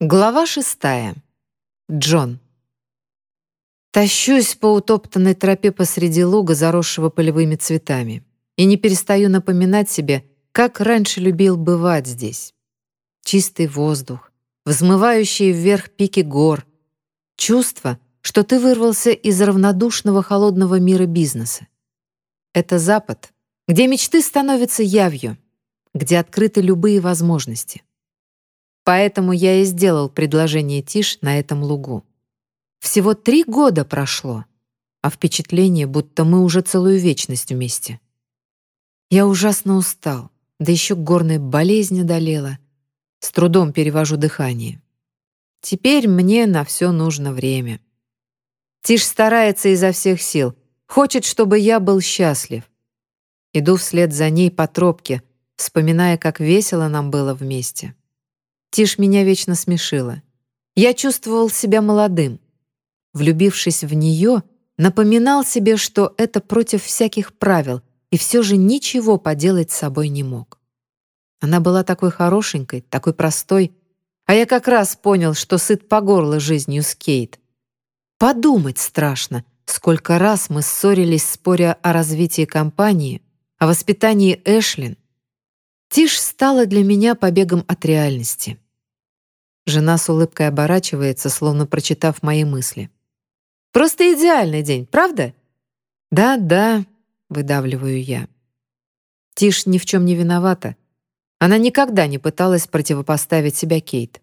Глава шестая. Джон. Тащусь по утоптанной тропе посреди луга, заросшего полевыми цветами, и не перестаю напоминать себе, как раньше любил бывать здесь. Чистый воздух, взмывающие вверх пики гор, чувство, что ты вырвался из равнодушного холодного мира бизнеса. Это Запад, где мечты становятся явью, где открыты любые возможности. Поэтому я и сделал предложение Тиш на этом лугу. Всего три года прошло, а впечатление, будто мы уже целую вечность вместе. Я ужасно устал, да еще горная болезнь одолела. С трудом перевожу дыхание. Теперь мне на все нужно время. Тиш старается изо всех сил, хочет, чтобы я был счастлив. Иду вслед за ней по тропке, вспоминая, как весело нам было вместе. Тишь меня вечно смешила. Я чувствовал себя молодым. Влюбившись в нее, напоминал себе, что это против всяких правил, и все же ничего поделать с собой не мог. Она была такой хорошенькой, такой простой, а я как раз понял, что сыт по горло жизнью с Кейт. Подумать страшно, сколько раз мы ссорились, споря о развитии компании, о воспитании Эшлин. Тишь стала для меня побегом от реальности. Жена с улыбкой оборачивается, словно прочитав мои мысли. «Просто идеальный день, правда?» «Да, да», — выдавливаю я. Тиш ни в чем не виновата. Она никогда не пыталась противопоставить себя Кейт.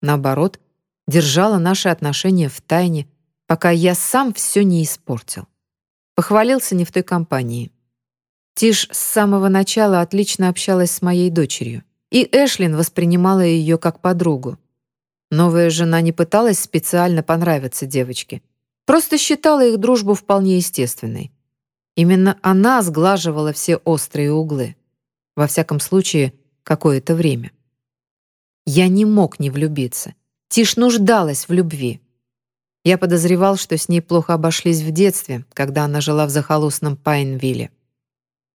Наоборот, держала наши отношения в тайне, пока я сам все не испортил. Похвалился не в той компании. Тиш с самого начала отлично общалась с моей дочерью, и Эшлин воспринимала ее как подругу. Новая жена не пыталась специально понравиться девочке, просто считала их дружбу вполне естественной. Именно она сглаживала все острые углы. Во всяком случае, какое-то время. Я не мог не влюбиться. Тиш нуждалась в любви. Я подозревал, что с ней плохо обошлись в детстве, когда она жила в захолустном Пайнвилле.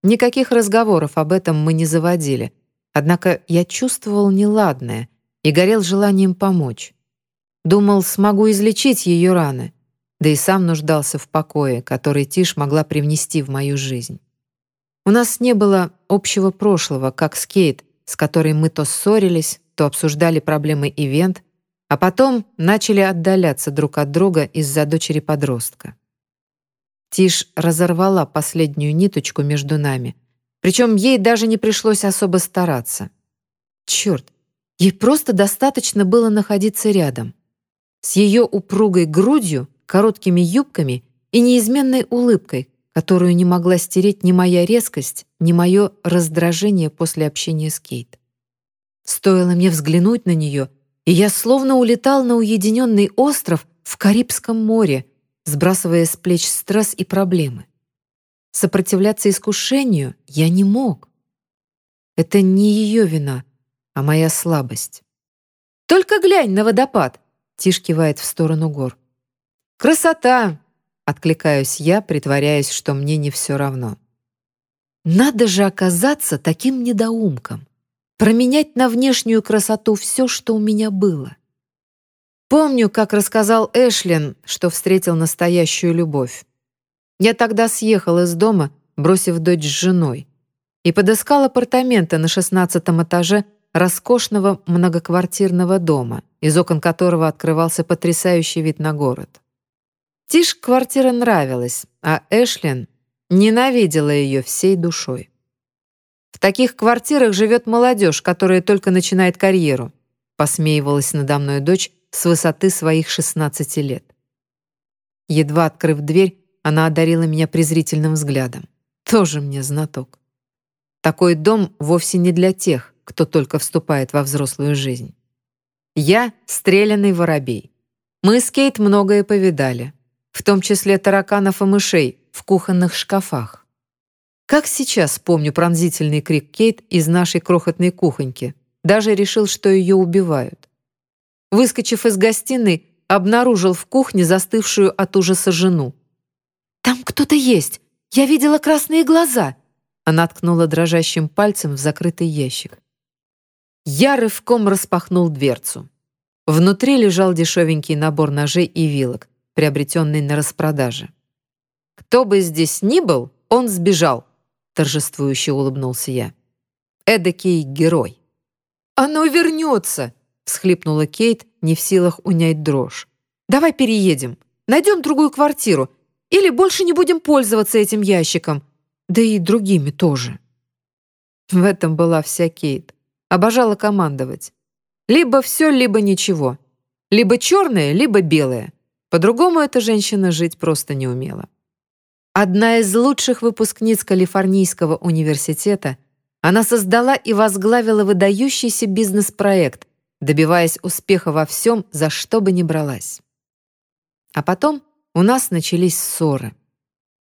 Никаких разговоров об этом мы не заводили, однако я чувствовал неладное и горел желанием помочь. Думал, смогу излечить ее раны, да и сам нуждался в покое, который Тиш могла привнести в мою жизнь. У нас не было общего прошлого, как с Кейт, с которой мы то ссорились, то обсуждали проблемы ивент, а потом начали отдаляться друг от друга из-за дочери-подростка. Тиш разорвала последнюю ниточку между нами, причем ей даже не пришлось особо стараться. Черт, Ей просто достаточно было находиться рядом. С ее упругой грудью, короткими юбками и неизменной улыбкой, которую не могла стереть ни моя резкость, ни мое раздражение после общения с Кейт. Стоило мне взглянуть на нее, и я словно улетал на уединенный остров в Карибском море, сбрасывая с плеч стресс и проблемы. Сопротивляться искушению я не мог. Это не ее вина, а моя слабость. «Только глянь на водопад!» — Тиш кивает в сторону гор. «Красота!» — откликаюсь я, притворяясь, что мне не все равно. Надо же оказаться таким недоумком, променять на внешнюю красоту все, что у меня было. Помню, как рассказал Эшлин, что встретил настоящую любовь. Я тогда съехал из дома, бросив дочь с женой, и подыскал апартаменты на шестнадцатом этаже роскошного многоквартирного дома, из окон которого открывался потрясающий вид на город. Тиш квартира нравилась, а Эшлин ненавидела ее всей душой. «В таких квартирах живет молодежь, которая только начинает карьеру», посмеивалась надо мной дочь с высоты своих 16 лет. Едва открыв дверь, она одарила меня презрительным взглядом. Тоже мне знаток. Такой дом вовсе не для тех, кто только вступает во взрослую жизнь. Я — стрелянный воробей. Мы с Кейт многое повидали, в том числе тараканов и мышей в кухонных шкафах. Как сейчас помню пронзительный крик Кейт из нашей крохотной кухоньки. Даже решил, что ее убивают. Выскочив из гостиной, обнаружил в кухне застывшую от ужаса жену. «Там кто-то есть! Я видела красные глаза!» Она ткнула дрожащим пальцем в закрытый ящик. Я рывком распахнул дверцу. Внутри лежал дешевенький набор ножей и вилок, приобретенный на распродаже. «Кто бы здесь ни был, он сбежал», — торжествующе улыбнулся я. «Эдакий герой». «Оно вернется!» — всхлипнула Кейт, не в силах унять дрожь. «Давай переедем, найдем другую квартиру, или больше не будем пользоваться этим ящиком, да и другими тоже». В этом была вся Кейт. Обожала командовать. Либо все, либо ничего. Либо черное, либо белое. По-другому эта женщина жить просто не умела. Одна из лучших выпускниц Калифорнийского университета, она создала и возглавила выдающийся бизнес-проект, добиваясь успеха во всем, за что бы ни бралась. А потом у нас начались ссоры.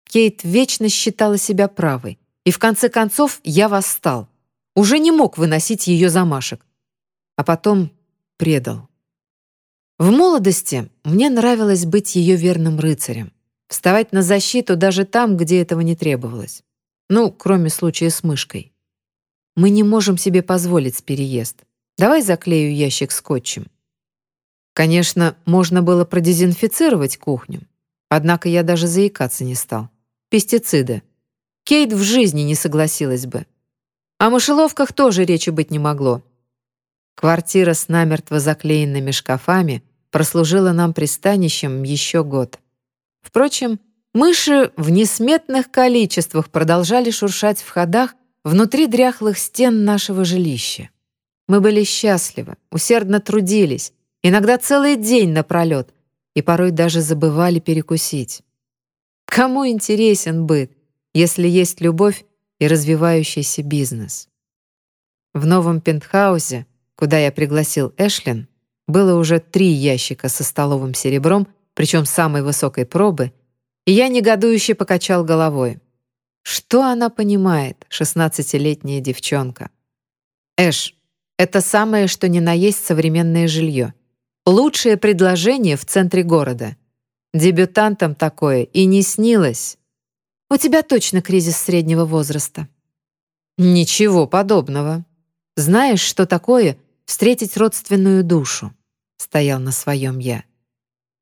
Кейт вечно считала себя правой, и в конце концов я восстал. Уже не мог выносить ее замашек а потом предал. В молодости мне нравилось быть ее верным рыцарем, вставать на защиту даже там, где этого не требовалось. Ну, кроме случая с мышкой. Мы не можем себе позволить переезд. Давай заклею ящик скотчем. Конечно, можно было продезинфицировать кухню, однако я даже заикаться не стал. Пестициды. Кейт в жизни не согласилась бы. О мышеловках тоже речи быть не могло. Квартира с намертво заклеенными шкафами прослужила нам пристанищем еще год. Впрочем, мыши в несметных количествах продолжали шуршать в ходах внутри дряхлых стен нашего жилища. Мы были счастливы, усердно трудились, иногда целый день напролет, и порой даже забывали перекусить. Кому интересен быт, если есть любовь и развивающийся бизнес? В новом пентхаусе куда я пригласил Эшлин, было уже три ящика со столовым серебром, причем самой высокой пробы, и я негодующе покачал головой. Что она понимает, шестнадцатилетняя девчонка? Эш, это самое, что ни на есть современное жилье. Лучшее предложение в центре города. Дебютантам такое и не снилось. У тебя точно кризис среднего возраста. Ничего подобного. Знаешь, что такое встретить родственную душу», — стоял на своем я.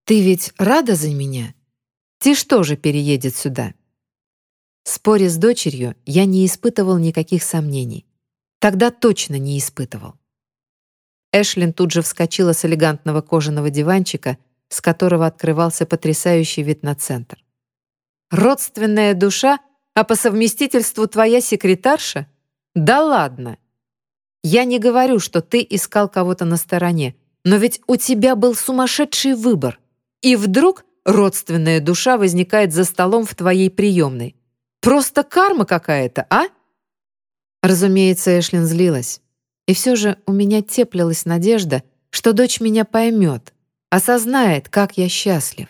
«Ты ведь рада за меня? Ты что же переедет сюда?» Споря с дочерью, я не испытывал никаких сомнений. Тогда точно не испытывал. Эшлин тут же вскочила с элегантного кожаного диванчика, с которого открывался потрясающий вид на центр. «Родственная душа, а по совместительству твоя секретарша? Да ладно!» Я не говорю, что ты искал кого-то на стороне, но ведь у тебя был сумасшедший выбор. И вдруг родственная душа возникает за столом в твоей приемной. Просто карма какая-то, а? Разумеется, Эшлин злилась. И все же у меня теплилась надежда, что дочь меня поймет, осознает, как я счастлив.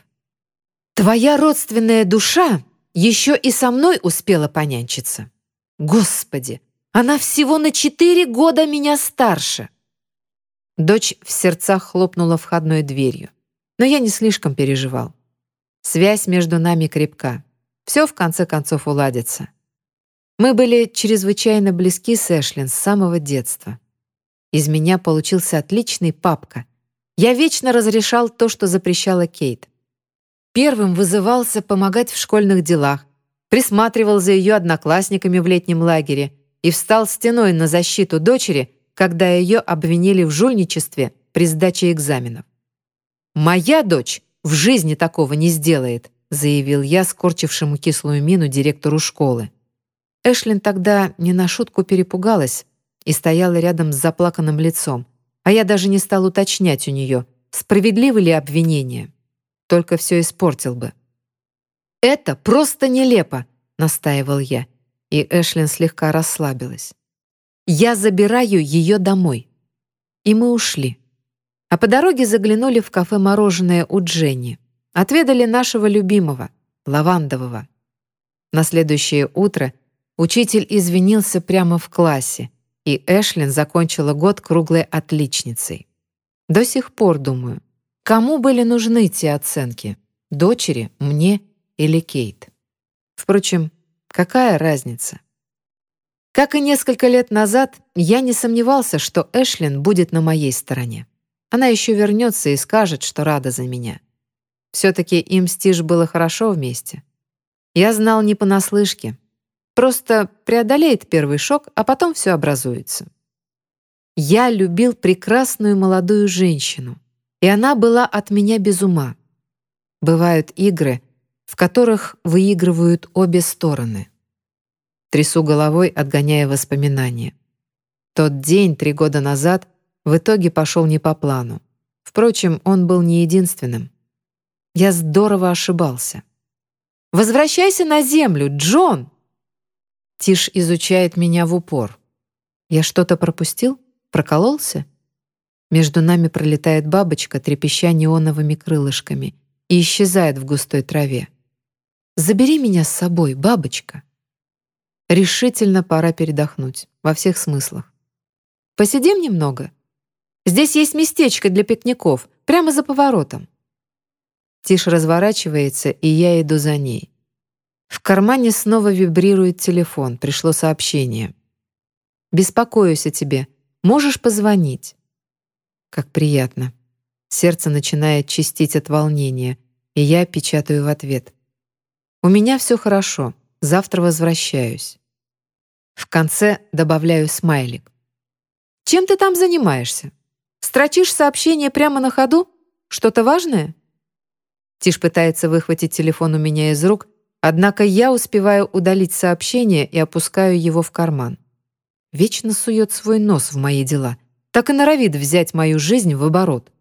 Твоя родственная душа еще и со мной успела понянчиться. Господи, она всего на четыре года меня старше. Дочь в сердцах хлопнула входной дверью. Но я не слишком переживал. Связь между нами крепка. Все в конце концов уладится. Мы были чрезвычайно близки с Эшлин с самого детства. Из меня получился отличный папка. Я вечно разрешал то, что запрещала Кейт. Первым вызывался помогать в школьных делах, присматривал за ее одноклассниками в летнем лагере — и встал стеной на защиту дочери, когда ее обвинили в жульничестве при сдаче экзаменов. «Моя дочь в жизни такого не сделает», заявил я скорчившему кислую мину директору школы. Эшлин тогда не на шутку перепугалась и стояла рядом с заплаканным лицом, а я даже не стал уточнять у нее, справедливы ли обвинения. Только все испортил бы. «Это просто нелепо», — настаивал я и Эшлин слегка расслабилась. «Я забираю ее домой». И мы ушли. А по дороге заглянули в кафе «Мороженое» у Дженни. Отведали нашего любимого, лавандового. На следующее утро учитель извинился прямо в классе, и Эшлин закончила год круглой отличницей. До сих пор думаю, кому были нужны те оценки? Дочери, мне или Кейт? Впрочем, Какая разница? Как и несколько лет назад, я не сомневался, что Эшлин будет на моей стороне. Она еще вернется и скажет, что рада за меня. Все-таки им с Тиш было хорошо вместе. Я знал не понаслышке. Просто преодолеет первый шок, а потом все образуется. Я любил прекрасную молодую женщину, и она была от меня без ума. Бывают игры, в которых выигрывают обе стороны. Трясу головой, отгоняя воспоминания. Тот день три года назад в итоге пошел не по плану. Впрочем, он был не единственным. Я здорово ошибался. «Возвращайся на землю, Джон!» Тиш изучает меня в упор. Я что-то пропустил? Прокололся? Между нами пролетает бабочка, трепеща неоновыми крылышками, и исчезает в густой траве. «Забери меня с собой, бабочка!» Решительно пора передохнуть, во всех смыслах. «Посидим немного? Здесь есть местечко для пикников, прямо за поворотом». Тиш разворачивается, и я иду за ней. В кармане снова вибрирует телефон, пришло сообщение. «Беспокоюсь о тебе. Можешь позвонить?» Как приятно. Сердце начинает чистить от волнения, и я печатаю в ответ. «У меня все хорошо. Завтра возвращаюсь». В конце добавляю смайлик. «Чем ты там занимаешься? Строчишь сообщение прямо на ходу? Что-то важное?» Тиш пытается выхватить телефон у меня из рук, однако я успеваю удалить сообщение и опускаю его в карман. Вечно сует свой нос в мои дела, так и норовит взять мою жизнь в оборот.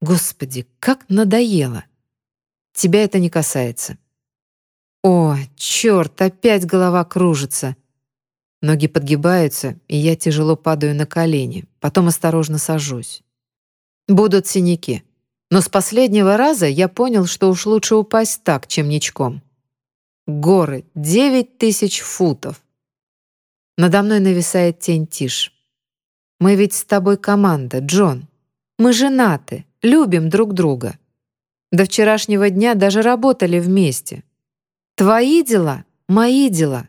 Господи, как надоело! Тебя это не касается. О, черт, опять голова кружится. Ноги подгибаются, и я тяжело падаю на колени, потом осторожно сажусь. Будут синяки. Но с последнего раза я понял, что уж лучше упасть так, чем ничком. Горы, девять тысяч футов. Надо мной нависает тень Тиш. Мы ведь с тобой команда, Джон. Мы женаты, любим друг друга. До вчерашнего дня даже работали вместе. Твои дела — мои дела.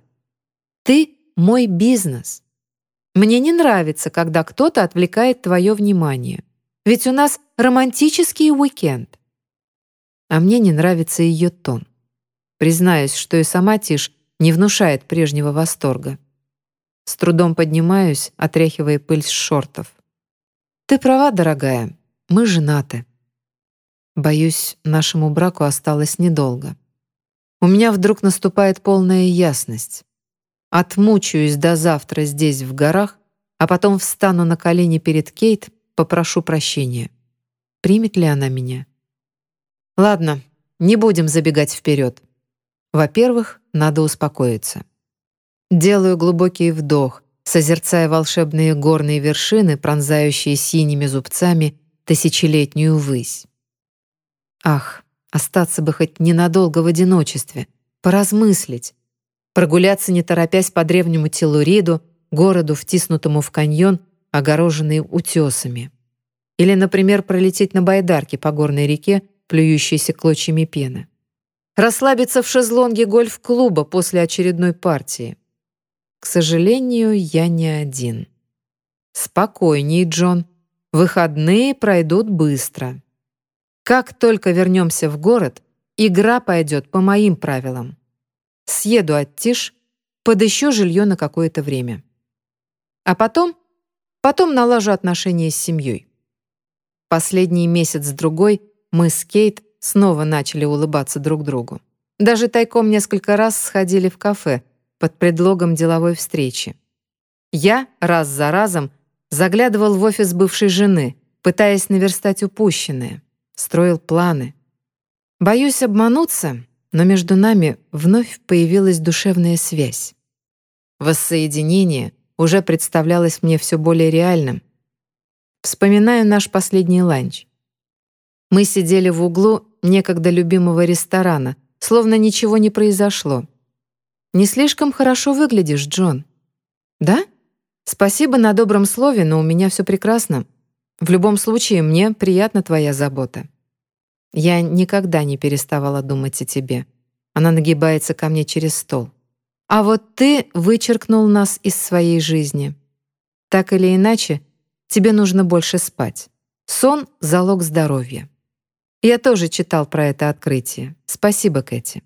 Ты — мой бизнес. Мне не нравится, когда кто-то отвлекает твое внимание. Ведь у нас романтический уикенд. А мне не нравится ее тон. Признаюсь, что и сама Тиш не внушает прежнего восторга. С трудом поднимаюсь, отряхивая пыль с шортов. «Ты права, дорогая, мы женаты». Боюсь, нашему браку осталось недолго. У меня вдруг наступает полная ясность. Отмучаюсь до завтра здесь, в горах, а потом встану на колени перед Кейт попрошу прощения. Примет ли она меня? Ладно, не будем забегать вперед. Во-первых, надо успокоиться. Делаю глубокий вдох, созерцая волшебные горные вершины, пронзающие синими зубцами тысячелетнюю высь. Ах, остаться бы хоть ненадолго в одиночестве, поразмыслить, прогуляться не торопясь по древнему Телуриду, городу, втиснутому в каньон огороженные утесами. Или, например, пролететь на байдарке по горной реке, плюющейся клочьями пены. Расслабиться в шезлонге гольф-клуба после очередной партии. К сожалению, я не один. Спокойней, Джон. Выходные пройдут быстро. Как только вернемся в город, игра пойдет по моим правилам. Съеду от Тиш, подыщу жилье на какое-то время. А потом Потом налажу отношения с семьей. Последний месяц-другой мы с Кейт снова начали улыбаться друг другу. Даже тайком несколько раз сходили в кафе под предлогом деловой встречи. Я раз за разом заглядывал в офис бывшей жены, пытаясь наверстать упущенное, строил планы. Боюсь обмануться, но между нами вновь появилась душевная связь. Воссоединение, уже представлялось мне все более реальным. Вспоминаю наш последний ланч. Мы сидели в углу некогда любимого ресторана, словно ничего не произошло. «Не слишком хорошо выглядишь, Джон». «Да? Спасибо на добром слове, но у меня все прекрасно. В любом случае, мне приятна твоя забота. Я никогда не переставала думать о тебе». Она нагибается ко мне через стол. А вот ты вычеркнул нас из своей жизни. Так или иначе, тебе нужно больше спать. Сон — залог здоровья. Я тоже читал про это открытие. Спасибо, Кэти.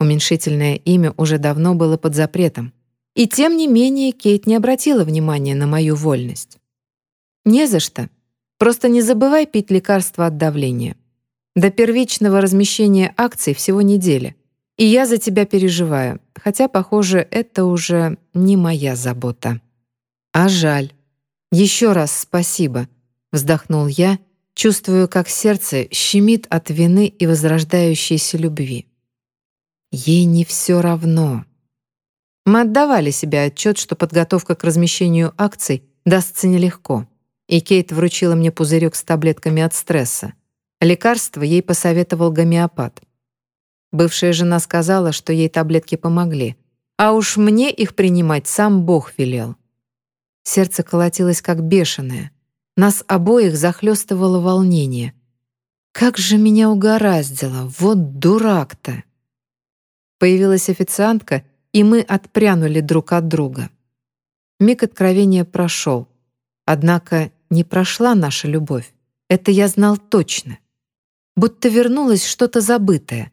Уменьшительное имя уже давно было под запретом. И тем не менее Кейт не обратила внимания на мою вольность. «Не за что. Просто не забывай пить лекарства от давления. До первичного размещения акций всего неделя. И я за тебя переживаю, хотя, похоже, это уже не моя забота. А жаль. Еще раз спасибо, вздохнул я, чувствую, как сердце щемит от вины и возрождающейся любви. Ей не все равно. Мы отдавали себе отчет, что подготовка к размещению акций дастся нелегко, и Кейт вручила мне пузырек с таблетками от стресса. Лекарство ей посоветовал гомеопат. Бывшая жена сказала, что ей таблетки помогли, а уж мне их принимать сам Бог велел. Сердце колотилось как бешеное. Нас обоих захлестывало волнение. Как же меня угораздило, вот дурак-то! Появилась официантка, и мы отпрянули друг от друга. Миг откровения прошел. Однако не прошла наша любовь. Это я знал точно будто вернулось что-то забытое.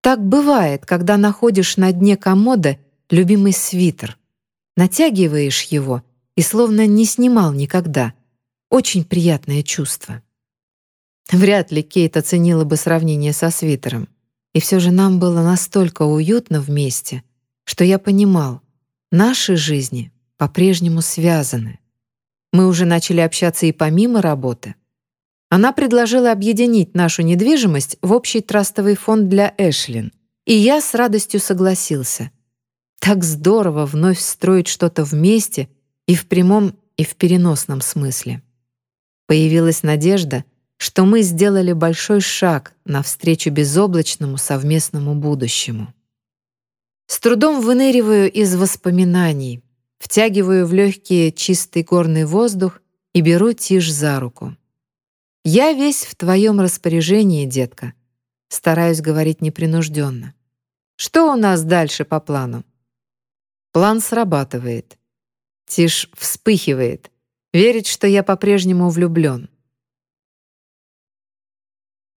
Так бывает, когда находишь на дне комода любимый свитер. Натягиваешь его и словно не снимал никогда. Очень приятное чувство. Вряд ли Кейт оценила бы сравнение со свитером. И все же нам было настолько уютно вместе, что я понимал, наши жизни по-прежнему связаны. Мы уже начали общаться и помимо работы — она предложила объединить нашу недвижимость в общий трастовый фонд для Эшлин, и я с радостью согласился. Так здорово вновь строить что-то вместе и в прямом, и в переносном смысле. Появилась надежда, что мы сделали большой шаг навстречу безоблачному совместному будущему. С трудом выныриваю из воспоминаний, втягиваю в легкие чистый горный воздух и беру Тишь за руку. «Я весь в твоем распоряжении, детка», стараюсь говорить непринужденно. «Что у нас дальше по плану?» План срабатывает. Тиш вспыхивает, верит, что я по-прежнему влюблен.